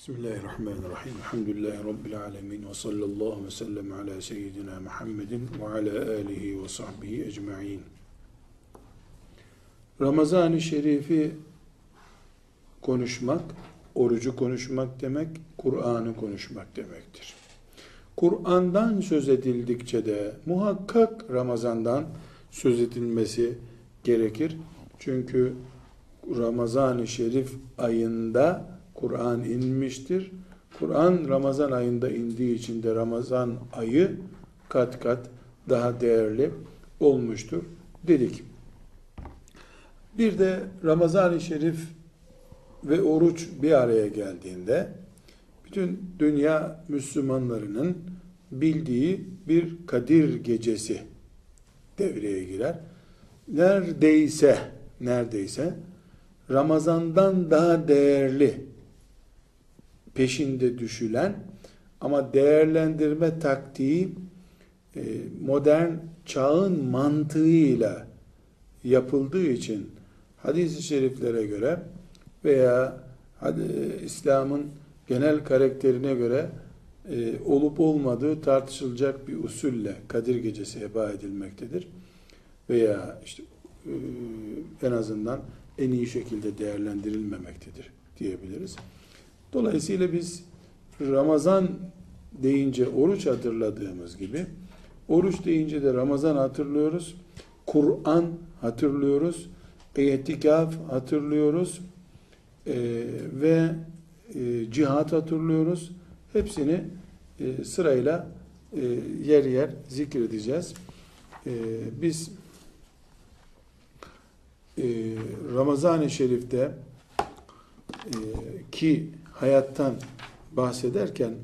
Bismillahirrahmanirrahim. Elhamdülillahi Rabbil alemin. Ve sallallahu ve sellem ala seyyidina Muhammedin ve ala alihi ve sahbihi ecma'in. Ramazan-ı Şerif'i konuşmak, orucu konuşmak demek, Kur'an'ı konuşmak demektir. Kur'an'dan söz edildikçe de muhakkak Ramazan'dan söz edilmesi gerekir. Çünkü Ramazan-ı Şerif ayında Kur'an inmiştir. Kur'an Ramazan ayında indiği için de Ramazan ayı kat kat daha değerli olmuştur dedik. Bir de Ramazan-ı Şerif ve oruç bir araya geldiğinde bütün dünya Müslümanlarının bildiği bir Kadir gecesi devreye girer. Neredeyse neredeyse Ramazan'dan daha değerli peşinde düşülen ama değerlendirme taktiği e, modern çağın mantığıyla yapıldığı için hadis-i şeriflere göre veya İslam'ın genel karakterine göre e, olup olmadığı tartışılacak bir usulle Kadir Gecesi heba edilmektedir. Veya işte e, en azından en iyi şekilde değerlendirilmemektedir diyebiliriz. Dolayısıyla biz Ramazan deyince oruç hatırladığımız gibi oruç deyince de Ramazan hatırlıyoruz. Kur'an hatırlıyoruz. İtikaf hatırlıyoruz. Ee, ve e, cihat hatırlıyoruz. Hepsini e, sırayla e, yer yer zikredeceğiz. E, biz e, Ramazan-ı Şerif'te e, ki hayattan bahsederken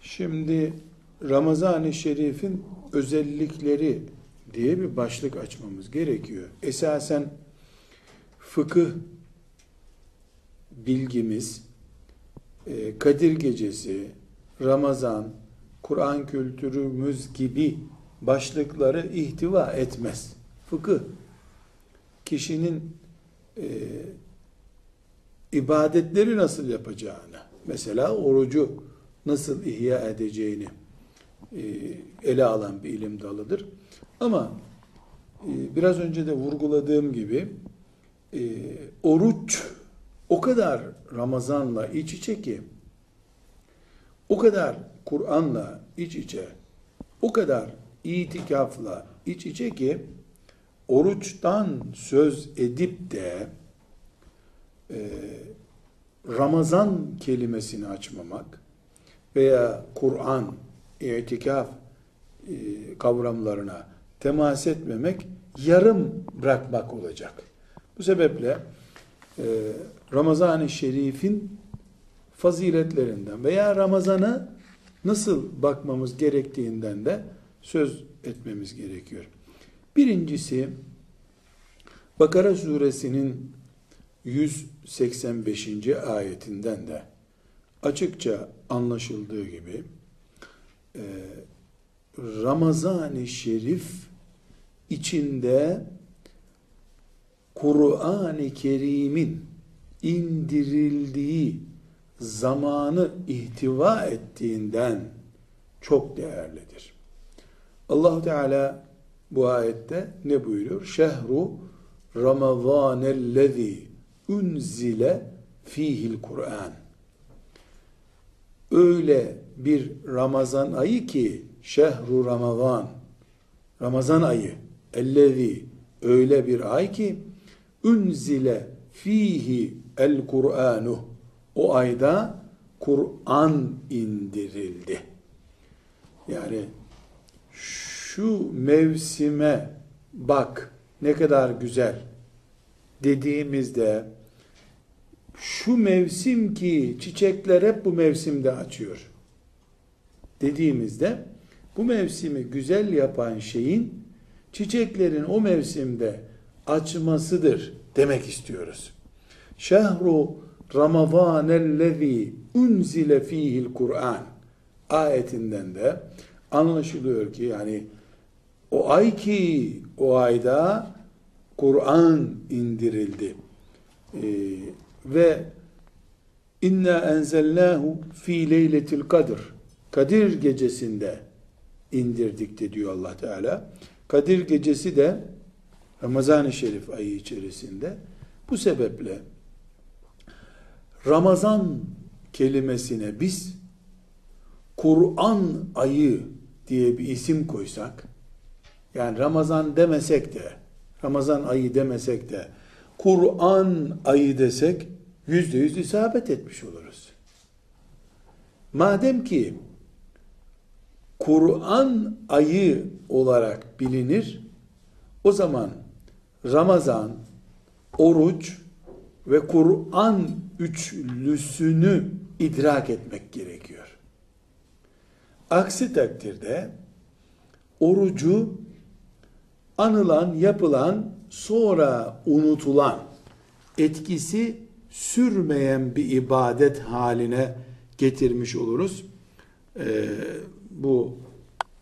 şimdi Ramazan-ı Şerif'in özellikleri diye bir başlık açmamız gerekiyor. Esasen fıkıh bilgimiz e, Kadir Gecesi, Ramazan, Kur'an kültürümüz gibi başlıkları ihtiva etmez. Fıkıh kişinin e, ibadetleri nasıl yapacağını, mesela orucu nasıl ihya edeceğini e, ele alan bir ilim dalıdır. Ama e, biraz önce de vurguladığım gibi e, oruç o kadar Ramazan'la iç içe ki, o kadar Kur'an'la iç içe, o kadar itikafla iç içe ki, oruçtan söz edip de e, Ramazan kelimesini açmamak veya Kur'an, itikaf e, kavramlarına temas etmemek yarım bırakmak olacak. Bu sebeple e, Ramazan-ı Şerif'in faziletlerinden veya Ramazan'a nasıl bakmamız gerektiğinden de söz etmemiz gerekiyor. Birincisi Bakara suresinin 185. ayetinden de açıkça anlaşıldığı gibi e, Ramazan-ı Şerif içinde Kur'an-ı Kerim'in indirildiği zamanı ihtiva ettiğinden çok değerlidir. allah Teala bu ayette ne buyuruyor? Şehru Ramazanellezi unzile fihil Kur'an. Öyle bir Ramazan ayı ki şehru Ramazan Ramazan ayı ellezi öyle bir ay ki unzile fihi el Kur'anu o ayda Kur'an indirildi. Yani şu mevsime bak ne kadar güzel dediğimizde şu mevsim ki çiçekler hep bu mevsimde açıyor dediğimizde bu mevsimi güzel yapan şeyin çiçeklerin o mevsimde açmasıdır demek istiyoruz. Şehru Ramazanellezi unzile fihil Kur'an ayetinden de anlaşılıyor ki yani o ay ki o ayda Kur'an indirildi. Ee, ve İnna enzelnahu fi leyletil kadr. Kadir gecesinde indirdik de diyor Allah Teala. Kadir gecesi de Ramazan-ı Şerif ayı içerisinde. Bu sebeple Ramazan kelimesine biz Kur'an ayı diye bir isim koysak, yani Ramazan demesek de, Ramazan ayı demesek de, Kur'an ayı desek, yüzde yüz isabet etmiş oluruz. Madem ki Kur'an ayı olarak bilinir, o zaman Ramazan, oruç ve Kur'an üçlüsünü idrak etmek gerekiyor. Aksi takdirde orucu anılan, yapılan, sonra unutulan, etkisi sürmeyen bir ibadet haline getirmiş oluruz. Ee, bu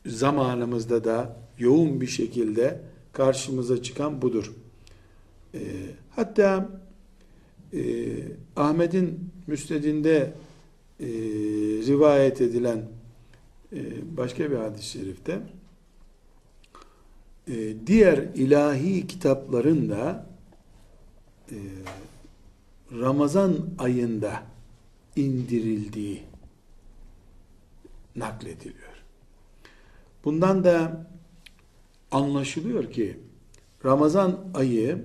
zamanımızda da yoğun bir şekilde karşımıza çıkan budur. Ee, hatta e, Ahmet'in müsnedinde e, rivayet edilen e, başka bir hadis-i şerifte e, diğer ilahi kitapların da e, Ramazan ayında indirildiği naklediliyor. Bundan da anlaşılıyor ki Ramazan ayı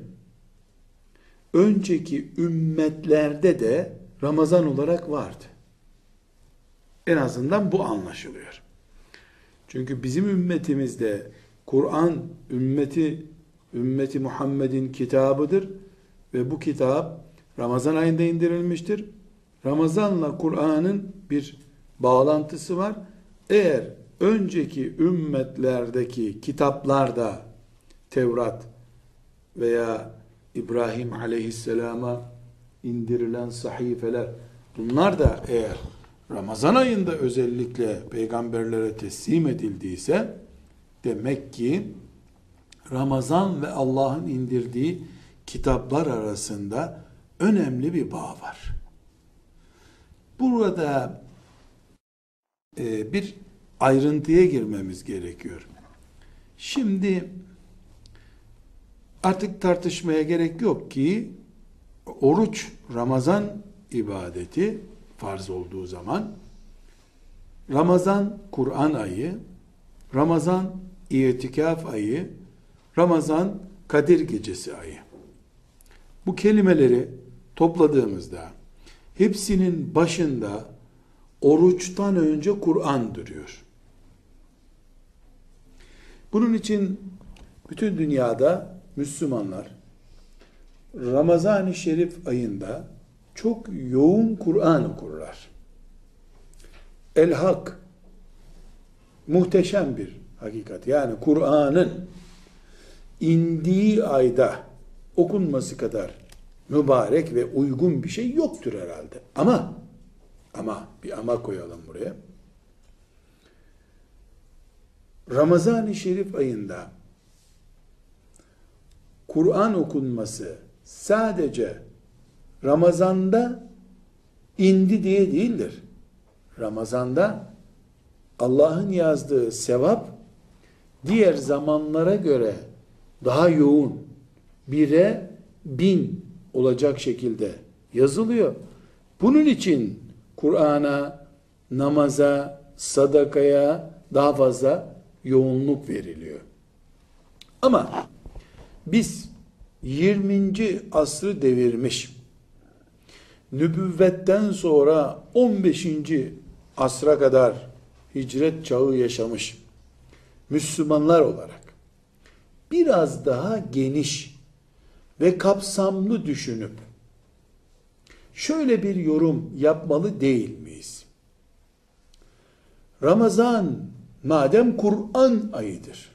önceki ümmetlerde de Ramazan olarak vardı. En azından bu anlaşılıyor. Çünkü bizim ümmetimizde Kur'an ümmeti ümmeti Muhammed'in kitabıdır ve bu kitap Ramazan ayında indirilmiştir. Ramazanla Kur'an'ın bir bağlantısı var. Eğer önceki ümmetlerdeki kitaplarda Tevrat veya İbrahim aleyhisselama indirilen sahifeler bunlar da eğer Ramazan ayında özellikle peygamberlere teslim edildiyse demek ki Ramazan ve Allah'ın indirdiği kitaplar arasında önemli bir bağ var. Burada e, bir ayrıntıya girmemiz gerekiyor. Şimdi artık tartışmaya gerek yok ki oruç Ramazan ibadeti farz olduğu zaman Ramazan Kur'an ayı, Ramazan itikaf ayı, Ramazan Kadir gecesi ayı. Bu kelimeleri topladığımızda hepsinin başında oruçtan önce Kur'an duruyor. Bunun için bütün dünyada Müslümanlar Ramazan-ı Şerif ayında çok yoğun Kur'an okurlar. El Hak muhteşem bir hakikat. Yani Kur'an'ın indiği ayda okunması kadar mübarek ve uygun bir şey yoktur herhalde. Ama ama bir ama koyalım buraya. Ramazan-ı Şerif ayında Kur'an okunması sadece Ramazan'da indi diye değildir. Ramazan'da Allah'ın yazdığı sevap diğer zamanlara göre daha yoğun bire bin olacak şekilde yazılıyor. Bunun için Kur'an'a, namaza, sadakaya daha fazla yoğunluk veriliyor. Ama biz 20. asrı devirmiş, nübüvvetten sonra 15. asra kadar hicret çağı yaşamış Müslümanlar olarak biraz daha geniş ve kapsamlı düşünüp şöyle bir yorum yapmalı değil miyiz? Ramazan madem Kur'an ayıdır.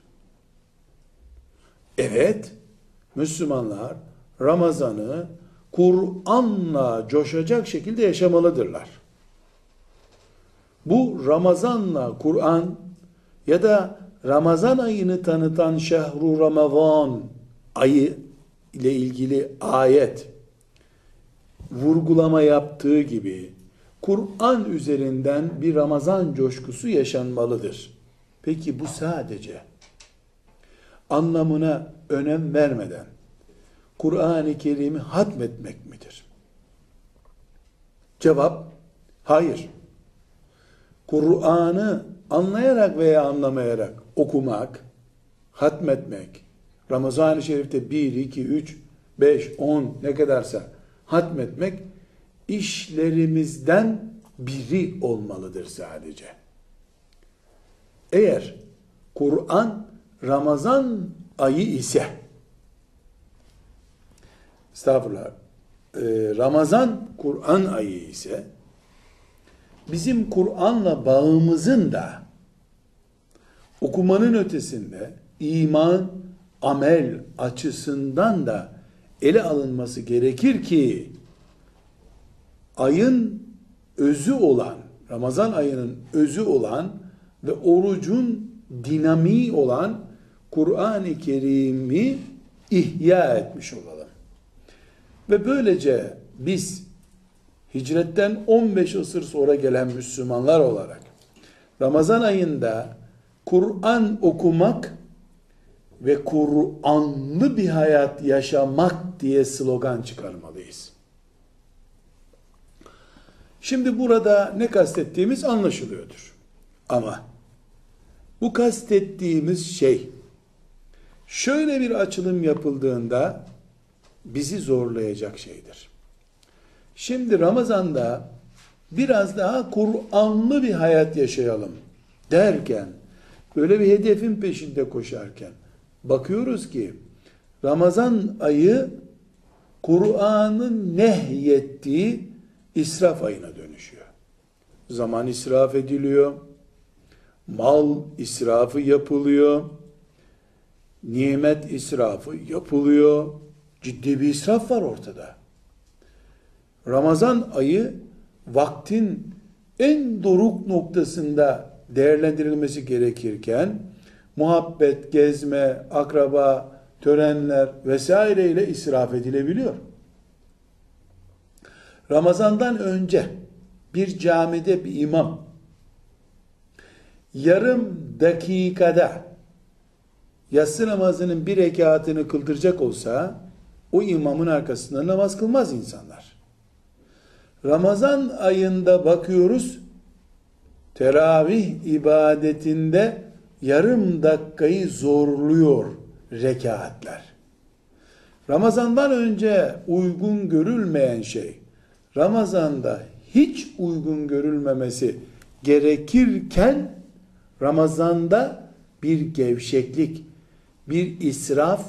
Evet, Müslümanlar Ramazan'ı Kur'an'la coşacak şekilde yaşamalıdırlar. Bu Ramazan'la Kur'an ya da Ramazan ayını tanıtan şehru Ramazan ayı ile ilgili ayet vurgulama yaptığı gibi Kur'an üzerinden bir Ramazan coşkusu yaşanmalıdır. Peki bu sadece anlamına önem vermeden Kur'an-ı Kerim'i hatmetmek midir? Cevap hayır. Kur'an'ı anlayarak veya anlamayarak okumak, hatmetmek, Ramazan-ı Şerif'te 1, 2, 3, 5, 10 ne kadarsa hatmetmek işlerimizden biri olmalıdır sadece. Eğer Kur'an Ramazan ayı ise estağfurullah e, Ramazan Kur'an ayı ise bizim Kur'an'la bağımızın da okumanın ötesinde iman, amel açısından da ele alınması gerekir ki ayın özü olan, Ramazan ayının özü olan ve orucun dinamiği olan Kur'an-ı Kerim'i ihya etmiş olalım. Ve böylece biz hicretten 15 asır sonra gelen Müslümanlar olarak Ramazan ayında Kur'an okumak ve Kur'anlı bir hayat yaşamak diye slogan çıkarmalıyız. Şimdi burada ne kastettiğimiz anlaşılıyordur. Ama bu kastettiğimiz şey şöyle bir açılım yapıldığında bizi zorlayacak şeydir. Şimdi Ramazan'da biraz daha Kur'anlı bir hayat yaşayalım derken böyle bir hedefin peşinde koşarken bakıyoruz ki Ramazan ayı Kur'an'ın nehyettiği israf ayına dönüşüyor. Zaman israf ediliyor. Mal israfı yapılıyor. Nimet israfı yapılıyor. Ciddi bir israf var ortada. Ramazan ayı vaktin en doruk noktasında değerlendirilmesi gerekirken muhabbet, gezme, akraba, törenler vesaire ile israf edilebiliyor. Ramazandan önce bir camide bir imam yarım dakikada yatsı namazının bir rekatını kıldıracak olsa o imamın arkasında namaz kılmaz insanlar. Ramazan ayında bakıyoruz teravih ibadetinde yarım dakikayı zorluyor rekatler. Ramazandan önce uygun görülmeyen şey Ramazan'da hiç uygun görülmemesi gerekirken Ramazan'da bir gevşeklik, bir israf,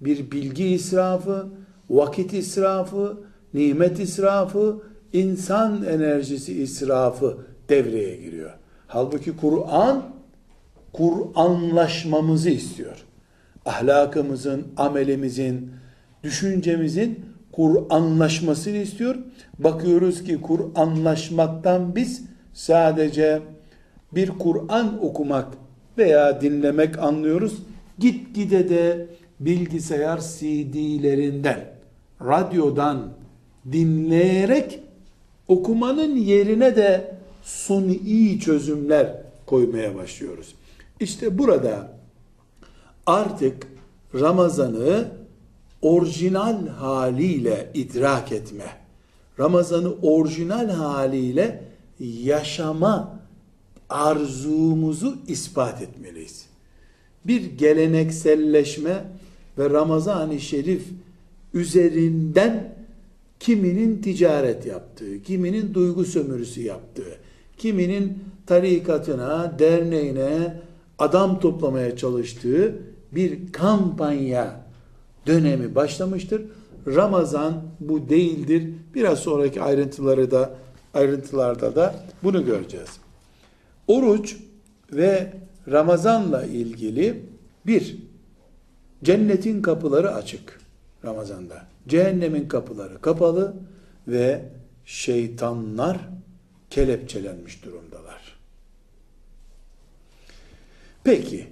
bir bilgi israfı, vakit israfı, nimet israfı, insan enerjisi israfı devreye giriyor. Halbuki Kur'an Kur'anlaşmamızı istiyor. Ahlakımızın, amelimizin, düşüncemizin Kur'anlaşmasını istiyor. Bakıyoruz ki Kur'anlaşmaktan biz sadece bir Kur'an okumak veya dinlemek anlıyoruz. Gitgide de bilgisayar CD'lerinden, radyodan dinleyerek okumanın yerine de suni çözümler koymaya başlıyoruz. İşte burada artık Ramazan'ı orijinal haliyle idrak etme, Ramazan'ı orijinal haliyle yaşama arzumuzu ispat etmeliyiz. Bir gelenekselleşme ve Ramazan-ı Şerif üzerinden kiminin ticaret yaptığı, kiminin duygu sömürüsü yaptığı, kiminin tarikatına, derneğine adam toplamaya çalıştığı bir kampanya dönemi başlamıştır. Ramazan bu değildir. Biraz sonraki ayrıntıları da ayrıntılarda da bunu göreceğiz. Oruç ve Ramazanla ilgili bir cennetin kapıları açık Ramazan'da. Cehennemin kapıları kapalı ve şeytanlar kelepçelenmiş durumdalar. Peki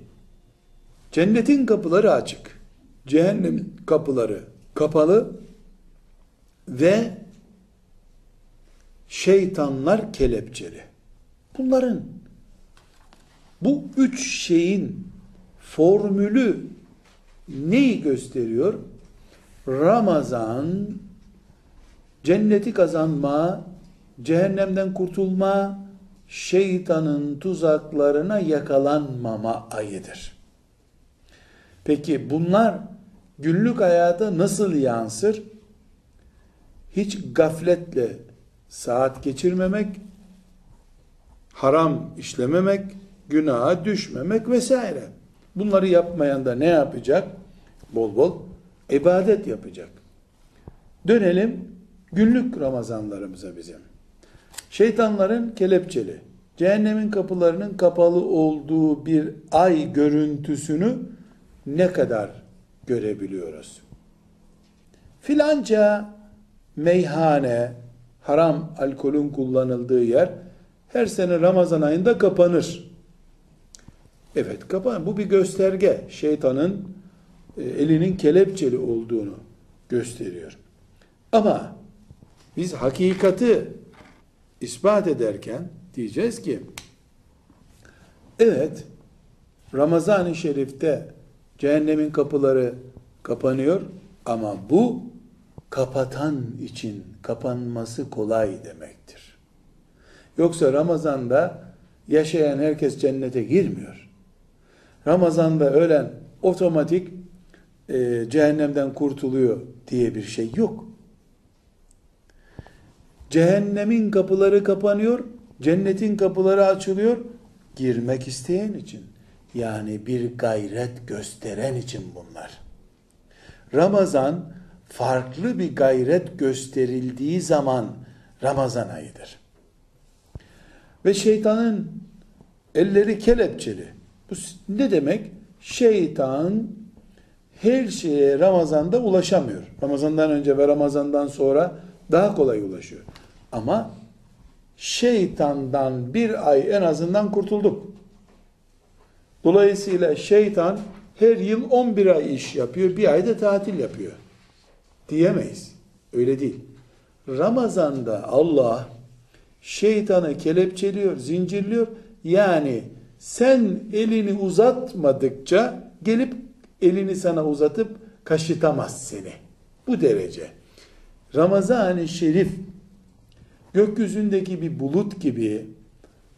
cennetin kapıları açık cehennemin kapıları kapalı ve şeytanlar kelepçeli. Bunların bu üç şeyin formülü neyi gösteriyor? Ramazan cenneti kazanma, cehennemden kurtulma, şeytanın tuzaklarına yakalanmama ayıdır. Peki bunlar günlük hayata nasıl yansır? Hiç gafletle saat geçirmemek, haram işlememek, günaha düşmemek vesaire. Bunları yapmayan da ne yapacak? Bol bol ibadet yapacak. Dönelim günlük Ramazanlarımıza bizim. Şeytanların kelepçeli, cehennemin kapılarının kapalı olduğu bir ay görüntüsünü ne kadar görebiliyoruz? Filanca meyhane, haram alkolün kullanıldığı yer her sene Ramazan ayında kapanır. Evet kapan. Bu bir gösterge. Şeytanın elinin kelepçeli olduğunu gösteriyor. Ama biz hakikati ispat ederken diyeceğiz ki evet Ramazan-ı Şerif'te cehennemin kapıları kapanıyor ama bu kapatan için kapanması kolay demektir. Yoksa Ramazan'da yaşayan herkes cennete girmiyor. Ramazan'da ölen otomatik e, cehennemden kurtuluyor diye bir şey yok. Cehennemin kapıları kapanıyor, cennetin kapıları açılıyor girmek isteyen için. Yani bir gayret gösteren için bunlar. Ramazan farklı bir gayret gösterildiği zaman Ramazan ayıdır. Ve şeytanın elleri kelepçeli. Bu ne demek? Şeytan her şeye Ramazan'da ulaşamıyor. Ramazan'dan önce ve Ramazan'dan sonra daha kolay ulaşıyor. Ama şeytandan bir ay en azından kurtulduk. Dolayısıyla şeytan her yıl 11 ay iş yapıyor, bir ayda tatil yapıyor. Diyemeyiz. Öyle değil. Ramazan'da Allah şeytanı kelepçeliyor, zincirliyor. Yani sen elini uzatmadıkça gelip elini sana uzatıp kaşıtamaz seni. Bu derece. Ramazan-ı Şerif gökyüzündeki bir bulut gibi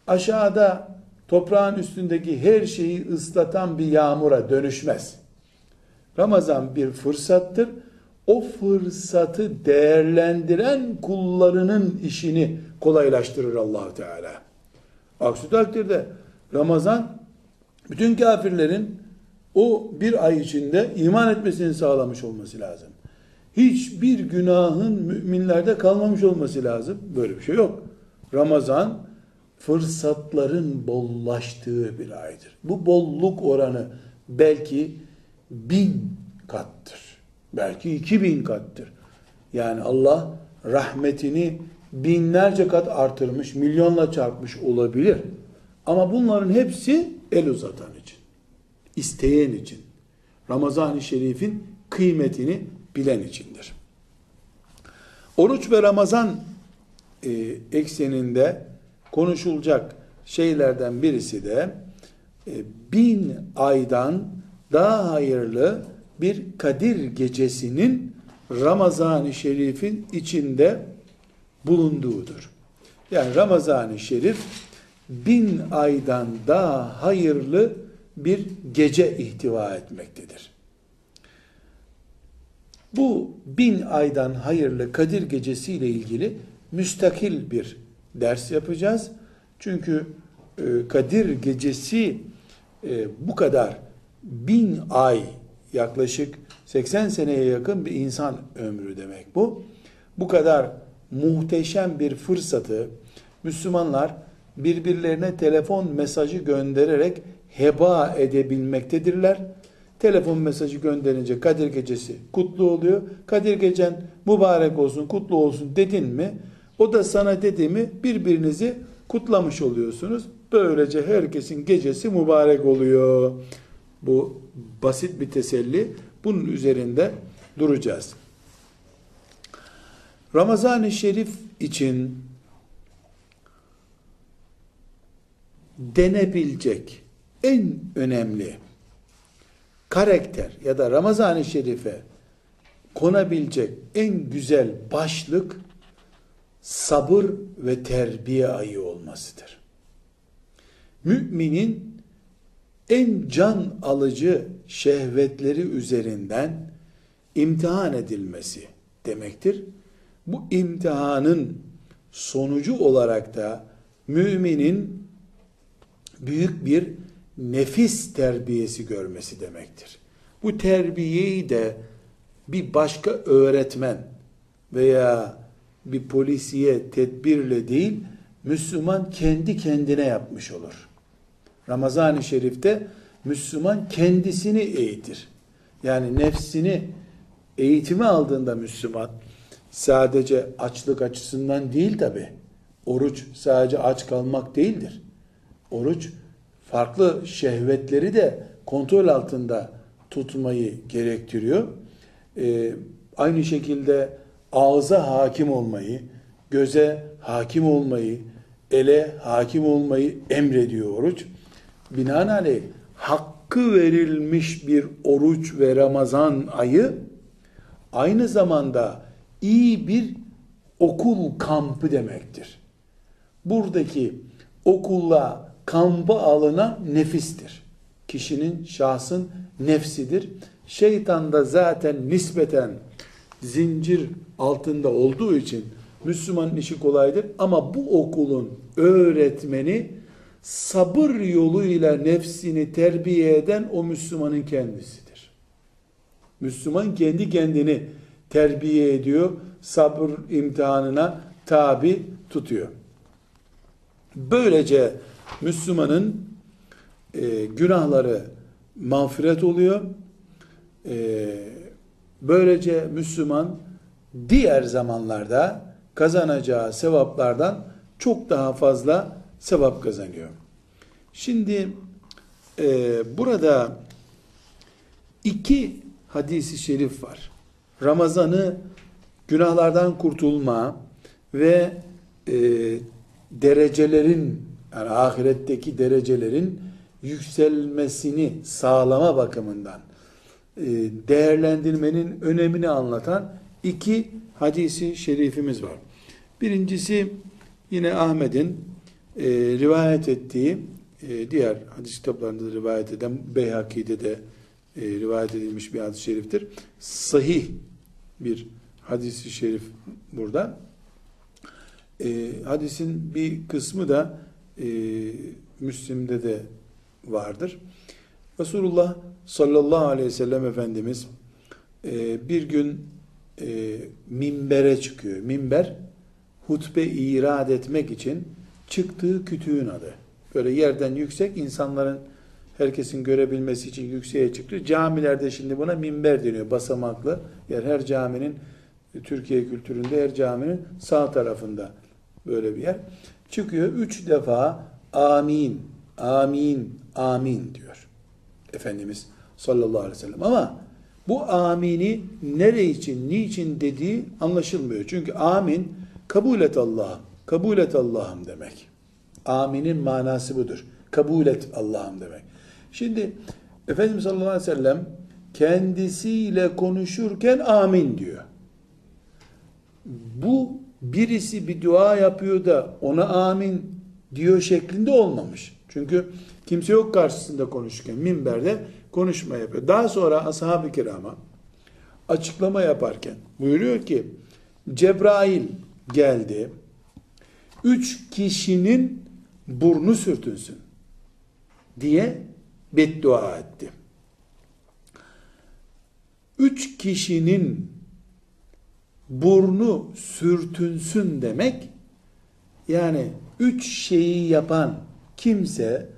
aşağıda toprağın üstündeki her şeyi ıslatan bir yağmura dönüşmez. Ramazan bir fırsattır. O fırsatı değerlendiren kullarının işini kolaylaştırır allah Teala. Aksi takdirde Ramazan bütün kafirlerin o bir ay içinde iman etmesini sağlamış olması lazım. Hiçbir günahın müminlerde kalmamış olması lazım. Böyle bir şey yok. Ramazan fırsatların bollaştığı bir aydır. Bu bolluk oranı belki bin kattır. Belki iki bin kattır. Yani Allah rahmetini binlerce kat artırmış, milyonla çarpmış olabilir. Ama bunların hepsi el uzatan. İsteyen için. Ramazan-ı Şerif'in kıymetini bilen içindir. Oruç ve Ramazan e, ekseninde konuşulacak şeylerden birisi de e, bin aydan daha hayırlı bir Kadir gecesinin Ramazan-ı Şerif'in içinde bulunduğudur. Yani Ramazan-ı Şerif bin aydan daha hayırlı bir gece ihtiva etmektedir. Bu bin aydan hayırlı Kadir Gecesi ile ilgili müstakil bir ders yapacağız. Çünkü e, Kadir Gecesi e, bu kadar bin ay yaklaşık 80 seneye yakın bir insan ömrü demek bu. Bu kadar muhteşem bir fırsatı Müslümanlar birbirlerine telefon mesajı göndererek heba edebilmektedirler. Telefon mesajı gönderince Kadir Gecesi kutlu oluyor. Kadir Gecen mübarek olsun, kutlu olsun dedin mi? O da sana dedi mi? Birbirinizi kutlamış oluyorsunuz. Böylece herkesin gecesi mübarek oluyor. Bu basit bir teselli. Bunun üzerinde duracağız. Ramazan-ı Şerif için denebilecek en önemli karakter ya da Ramazan-ı Şerif'e konabilecek en güzel başlık sabır ve terbiye ayı olmasıdır. Müminin en can alıcı şehvetleri üzerinden imtihan edilmesi demektir. Bu imtihanın sonucu olarak da müminin büyük bir nefis terbiyesi görmesi demektir. Bu terbiyeyi de bir başka öğretmen veya bir polisiye tedbirle değil, Müslüman kendi kendine yapmış olur. Ramazan-ı Şerif'te Müslüman kendisini eğitir. Yani nefsini eğitimi aldığında Müslüman sadece açlık açısından değil tabi. Oruç sadece aç kalmak değildir. Oruç farklı şehvetleri de kontrol altında tutmayı gerektiriyor. Ee, aynı şekilde ağza hakim olmayı, göze hakim olmayı, ele hakim olmayı emrediyor oruç. Binaenaleyh hakkı verilmiş bir oruç ve Ramazan ayı aynı zamanda iyi bir okul kampı demektir. Buradaki okulla kampı alınan nefistir. Kişinin, şahsın nefsidir. Şeytan da zaten nispeten zincir altında olduğu için Müslümanın işi kolaydır. Ama bu okulun öğretmeni sabır yoluyla nefsini terbiye eden o Müslümanın kendisidir. Müslüman kendi kendini terbiye ediyor, sabır imtihanına tabi tutuyor. Böylece Müslümanın e, günahları mağfiret oluyor. E, böylece Müslüman diğer zamanlarda kazanacağı sevaplardan çok daha fazla sevap kazanıyor. Şimdi e, burada iki hadisi şerif var. Ramazan'ı günahlardan kurtulma ve e, derecelerin yani ahiretteki derecelerin yükselmesini sağlama bakımından e, değerlendirmenin önemini anlatan iki hadisi şerifimiz var. Birincisi yine Ahmet'in e, rivayet ettiği e, diğer hadis kitaplarında da rivayet eden Beyhaki'de de rivayet edilmiş bir hadis-i şeriftir. Sahih bir hadisi şerif burada. Hadisin bir kısmı da e, Müslim'de de vardır. Resulullah sallallahu aleyhi ve sellem Efendimiz e, bir gün e, minbere çıkıyor. Minber hutbe irad etmek için çıktığı kütüğün adı. Böyle yerden yüksek insanların herkesin görebilmesi için yükseğe çıkıyor. Camilerde şimdi buna minber deniyor. Basamaklı yer. Her caminin Türkiye kültüründe her caminin sağ tarafında böyle bir yer. Çıkıyor üç defa amin, amin, amin diyor. Efendimiz sallallahu aleyhi ve sellem. Ama bu amini nere için, niçin dediği anlaşılmıyor. Çünkü amin kabul et Allah'ım, kabul et Allah'ım demek. Aminin manası budur. Kabul et Allah'ım demek. Şimdi Efendimiz sallallahu aleyhi ve sellem kendisiyle konuşurken amin diyor. Bu birisi bir dua yapıyor da ona amin diyor şeklinde olmamış. Çünkü kimse yok karşısında konuşurken minberde konuşma yapıyor. Daha sonra ashab-ı kirama açıklama yaparken buyuruyor ki Cebrail geldi. Üç kişinin burnu sürtünsün diye beddua etti. Üç kişinin burnu sürtünsün demek yani üç şeyi yapan kimse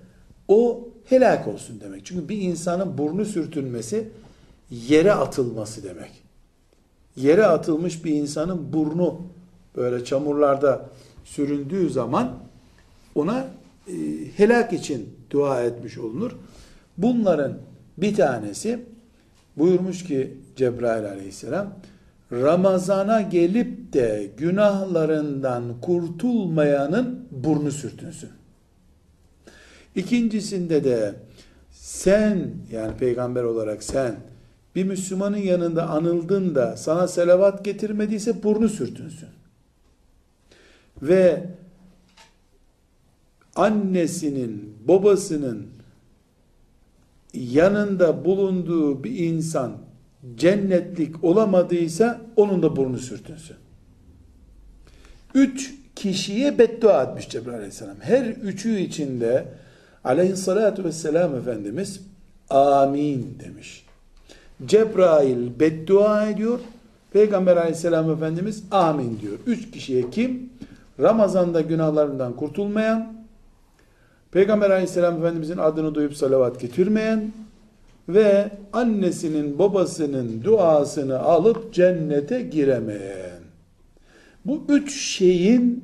o helak olsun demek. Çünkü bir insanın burnu sürtünmesi yere atılması demek. Yere atılmış bir insanın burnu böyle çamurlarda süründüğü zaman ona e, helak için dua etmiş olunur. Bunların bir tanesi buyurmuş ki Cebrail aleyhisselam Ramazana gelip de günahlarından kurtulmayanın burnu sürtünsün. İkincisinde de sen yani peygamber olarak sen bir Müslümanın yanında anıldın da sana selavat getirmediyse burnu sürtünsün. Ve annesinin, babasının yanında bulunduğu bir insan cennetlik olamadıysa onun da burnu sürtünsün. Üç kişiye beddua etmiş Cebrail aleyhisselam. Her üçü içinde aleyhissalatu vesselam Efendimiz amin demiş. Cebrail beddua ediyor. Peygamber aleyhisselam Efendimiz amin diyor. Üç kişiye kim? Ramazanda günahlarından kurtulmayan, Peygamber aleyhisselam Efendimizin adını duyup salavat getirmeyen ve annesinin babasının duasını alıp cennete giremeyen. Bu üç şeyin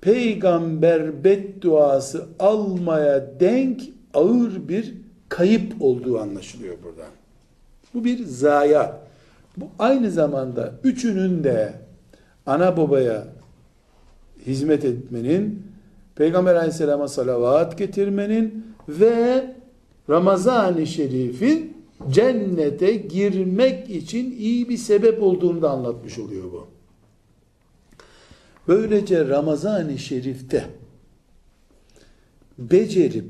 peygamber bedduası almaya denk ağır bir kayıp olduğu anlaşılıyor buradan. Bu bir zaya. Bu aynı zamanda üçünün de ana babaya hizmet etmenin, Peygamber aleyhisselama salavat getirmenin ve Ramazan-ı Şerif'in cennete girmek için iyi bir sebep olduğunu da anlatmış oluyor bu. Böylece Ramazan-ı Şerif'te becerip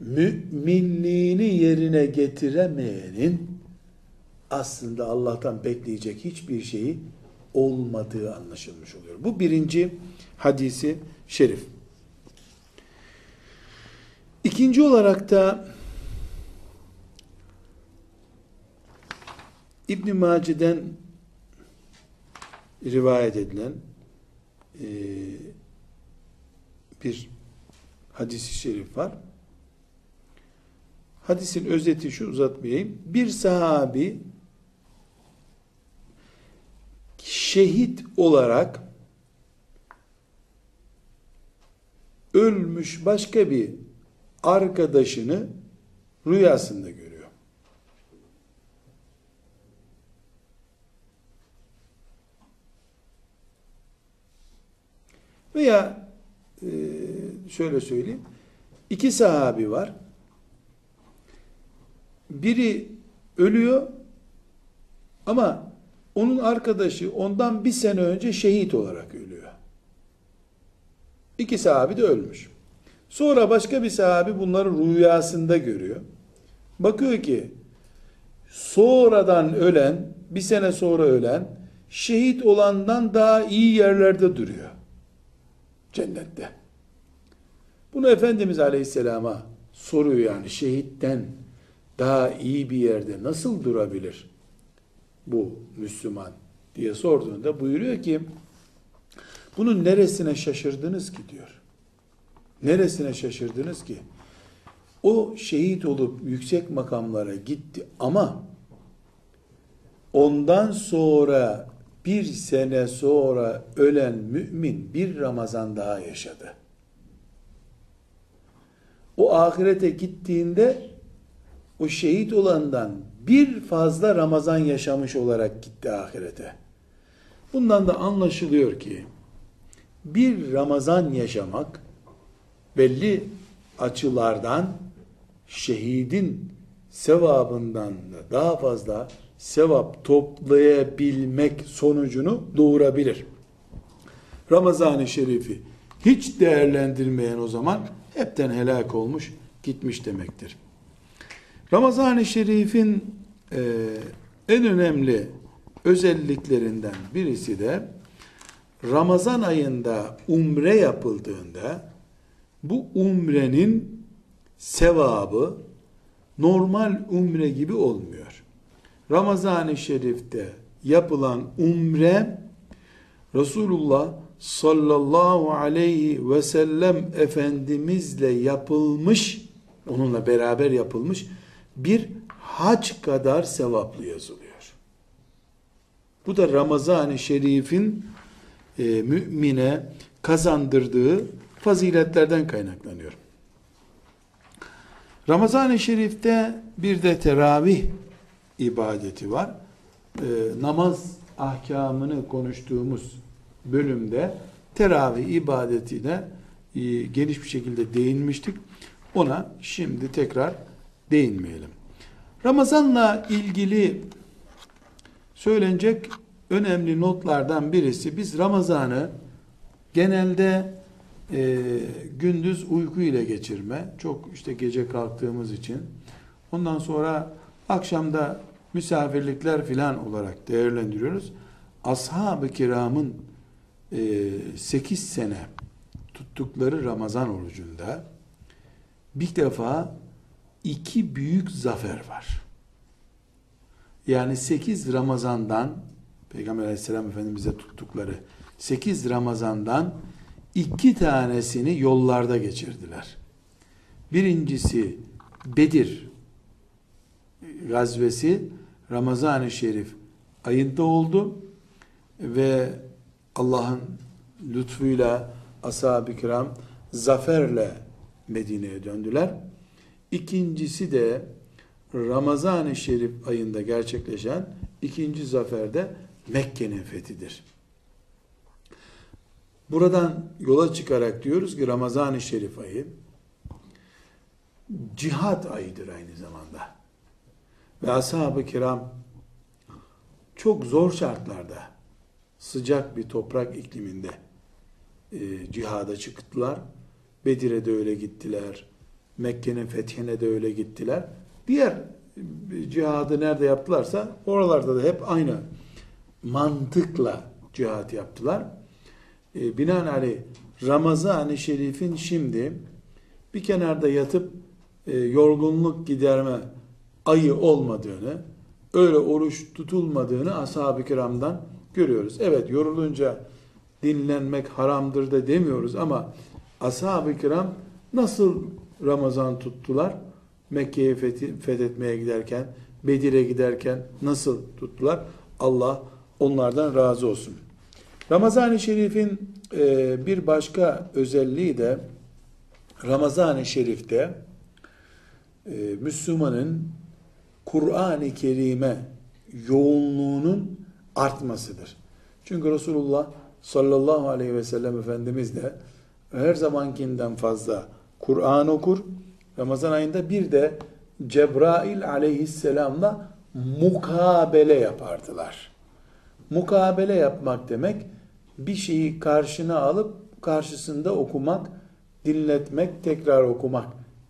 müminliğini yerine getiremeyenin aslında Allah'tan bekleyecek hiçbir şeyi olmadığı anlaşılmış oluyor. Bu birinci hadisi şerif. İkinci olarak da İbn Mace'den rivayet edilen e, bir hadisi şerif var. Hadisin özeti şu uzatmayayım. Bir sahabi şehit olarak ölmüş başka bir arkadaşını rüyasında görüyor. Veya e, şöyle söyleyeyim. iki sahabi var. Biri ölüyor ama onun arkadaşı ondan bir sene önce şehit olarak ölüyor. İki sahabi de ölmüş. Sonra başka bir sahabi bunları rüyasında görüyor. Bakıyor ki sonradan ölen, bir sene sonra ölen, şehit olandan daha iyi yerlerde duruyor. Cennette. Bunu Efendimiz Aleyhisselam'a soruyor yani şehitten daha iyi bir yerde nasıl durabilir bu Müslüman diye sorduğunda buyuruyor ki bunun neresine şaşırdınız ki diyor. Neresine şaşırdınız ki? O şehit olup yüksek makamlara gitti ama ondan sonra bir sene sonra ölen mümin bir Ramazan daha yaşadı. O ahirete gittiğinde o şehit olandan bir fazla Ramazan yaşamış olarak gitti ahirete. Bundan da anlaşılıyor ki bir Ramazan yaşamak belli açılardan şehidin sevabından da daha fazla sevap toplayabilmek sonucunu doğurabilir. Ramazan-ı Şerif'i hiç değerlendirmeyen o zaman hepten helak olmuş gitmiş demektir. Ramazan-ı Şerif'in e, en önemli özelliklerinden birisi de Ramazan ayında umre yapıldığında bu umrenin sevabı normal umre gibi olmuyor. Ramazan-ı Şerif'te yapılan umre Resulullah sallallahu aleyhi ve sellem Efendimizle yapılmış, onunla beraber yapılmış bir hac kadar sevaplı yazılıyor. Bu da Ramazan-ı Şerif'in e, mümine kazandırdığı faziletlerden kaynaklanıyor. Ramazan-ı Şerif'te bir de teravih ibadeti var. Ee, namaz ahkamını konuştuğumuz bölümde teravih ibadetine e, geniş bir şekilde değinmiştik. Ona şimdi tekrar değinmeyelim. Ramazanla ilgili söylenecek önemli notlardan birisi biz Ramazan'ı genelde e, gündüz uyku ile geçirme çok işte gece kalktığımız için ondan sonra akşamda misafirlikler filan olarak değerlendiriyoruz. Ashab-ı kiramın e, 8 sene tuttukları Ramazan orucunda bir defa iki büyük zafer var. Yani 8 Ramazan'dan Peygamber aleyhisselam efendimize tuttukları 8 Ramazan'dan iki tanesini yollarda geçirdiler. Birincisi Bedir gazvesi Ramazan-ı Şerif ayında oldu ve Allah'ın lütfuyla ashab-ı kiram zaferle Medine'ye döndüler. İkincisi de Ramazan-ı Şerif ayında gerçekleşen ikinci zaferde Mekke'nin fethidir. Buradan yola çıkarak diyoruz ki Ramazan-ı Şerif ayı cihat ayıdır aynı zamanda. Ve ashab-ı kiram çok zor şartlarda sıcak bir toprak ikliminde e, cihada çıktılar. Bedir'e de öyle gittiler. Mekke'nin fethine de öyle gittiler. Diğer e, cihadı nerede yaptılarsa oralarda da hep aynı mantıkla cihat yaptılar. E, binaenaleyh Ramazan-ı Şerif'in şimdi bir kenarda yatıp e, yorgunluk giderme ayı olmadığını, öyle oruç tutulmadığını ashab-ı kiramdan görüyoruz. Evet yorulunca dinlenmek haramdır da demiyoruz ama ashab-ı kiram nasıl Ramazan tuttular? Mekke'yi fethetmeye giderken, Bedir'e giderken nasıl tuttular? Allah onlardan razı olsun. Ramazan-ı Şerif'in e, bir başka özelliği de Ramazan-ı Şerif'te e, Müslümanın Kur'an-ı Kerim'e yoğunluğunun artmasıdır. Çünkü Resulullah sallallahu aleyhi ve sellem Efendimiz de her zamankinden fazla Kur'an okur. Ramazan ayında bir de Cebrail aleyhisselamla mukabele yapardılar. Mukabele yapmak demek bir şeyi karşına alıp karşısında okumak, dinletmek, tekrar okumak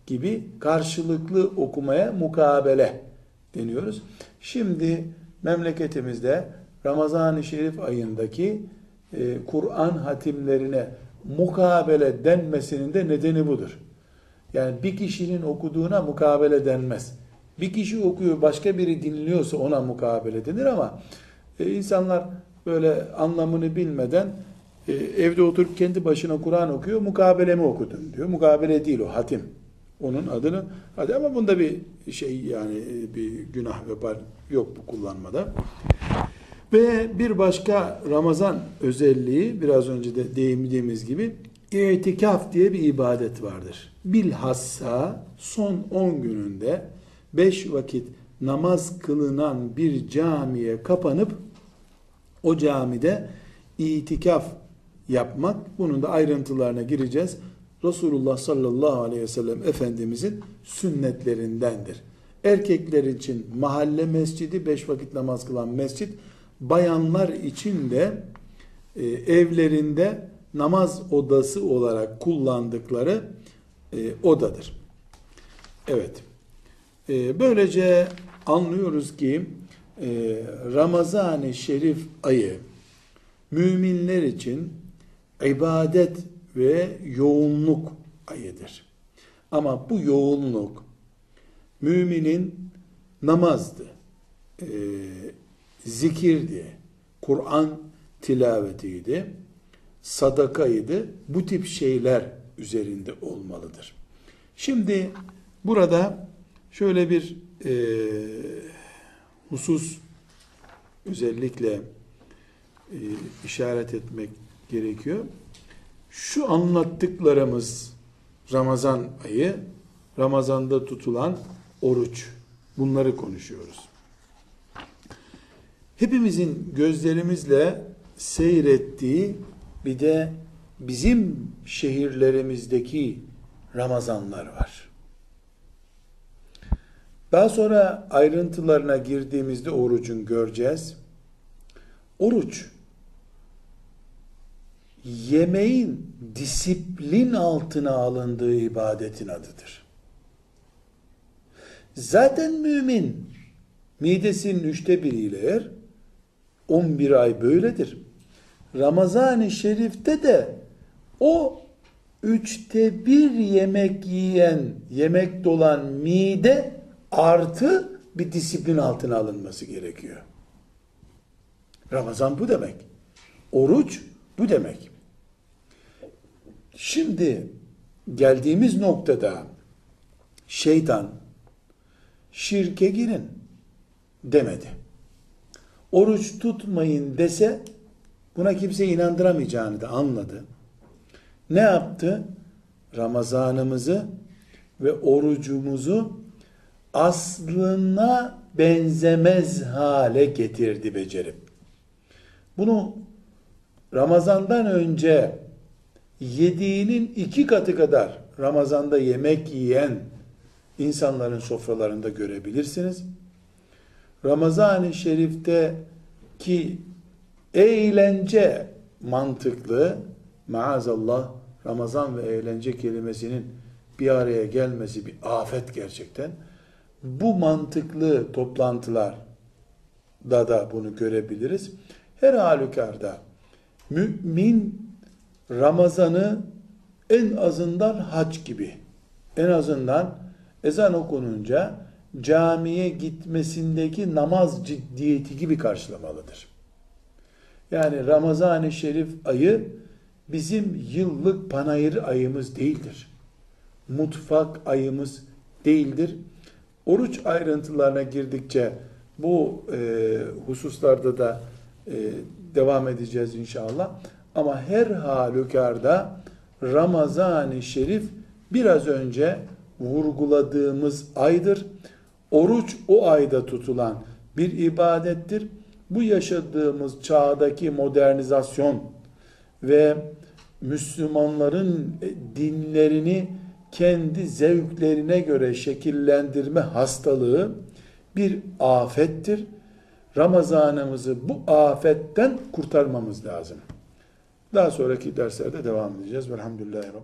gibi karşılıklı okumaya mukabele deniyoruz. Şimdi memleketimizde Ramazan-ı Şerif ayındaki e, Kur'an hatimlerine mukabele denmesinin de nedeni budur. Yani bir kişinin okuduğuna mukabele denmez. Bir kişi okuyor, başka biri dinliyorsa ona mukabele denir ama e, insanlar böyle anlamını bilmeden e, evde oturup kendi başına Kur'an okuyor, mukabele mi okudun diyor. Mukabele değil o, hatim. Onun adını, hadi ama bunda bir şey yani bir günah ve yok bu kullanmada. Ve bir başka Ramazan özelliği biraz önce de değindiğimiz gibi itikaf diye bir ibadet vardır. Bilhassa son 10 gününde 5 vakit namaz kılınan bir camiye kapanıp o camide itikaf yapmak. Bunun da ayrıntılarına gireceğiz. Resulullah sallallahu aleyhi ve sellem Efendimizin sünnetlerindendir. Erkekler için mahalle mescidi, beş vakit namaz kılan mescid, bayanlar için de e, evlerinde namaz odası olarak kullandıkları e, odadır. Evet. E, böylece anlıyoruz ki e, Ramazan-ı Şerif ayı müminler için ibadet ve yoğunluk ayıdır. Ama bu yoğunluk müminin namazdı, e, zikirdi, Kur'an tilavetiydi, sadakaydı. Bu tip şeyler üzerinde olmalıdır. Şimdi burada şöyle bir e, husus özellikle e, işaret etmek gerekiyor. Şu anlattıklarımız Ramazan ayı, Ramazanda tutulan oruç. Bunları konuşuyoruz. Hepimizin gözlerimizle seyrettiği bir de bizim şehirlerimizdeki Ramazanlar var. Daha sonra ayrıntılarına girdiğimizde orucun göreceğiz. Oruç yemeğin disiplin altına alındığı ibadetin adıdır. Zaten mümin midesinin üçte biriyle yer 11 ay böyledir. Ramazan-ı Şerif'te de o üçte bir yemek yiyen, yemek dolan mide artı bir disiplin altına alınması gerekiyor. Ramazan bu demek. Oruç bu demek. Şimdi geldiğimiz noktada şeytan şirke girin demedi. Oruç tutmayın dese buna kimse inandıramayacağını da anladı. Ne yaptı? Ramazanımızı ve orucumuzu aslına benzemez hale getirdi becerip. Bunu Ramazandan önce yediğinin iki katı kadar Ramazanda yemek yiyen insanların sofralarında görebilirsiniz. Ramazan-ı Şerif'te ki eğlence mantıklı maazallah Ramazan ve eğlence kelimesinin bir araya gelmesi bir afet gerçekten. Bu mantıklı toplantılar da da bunu görebiliriz. Her halükarda mümin Ramazan'ı en azından hac gibi, en azından ezan okununca camiye gitmesindeki namaz ciddiyeti gibi karşılamalıdır. Yani Ramazan-ı Şerif ayı bizim yıllık panayır ayımız değildir. Mutfak ayımız değildir. Oruç ayrıntılarına girdikçe bu e, hususlarda da e, devam edeceğiz inşallah. Ama her halükarda Ramazan-ı Şerif biraz önce vurguladığımız aydır. Oruç o ayda tutulan bir ibadettir. Bu yaşadığımız çağdaki modernizasyon ve Müslümanların dinlerini kendi zevklerine göre şekillendirme hastalığı bir afettir. Ramazanımızı bu afetten kurtarmamız lazım. Daha sonraki derslerde devam edeceğiz. Velhamdülillahi Rabbil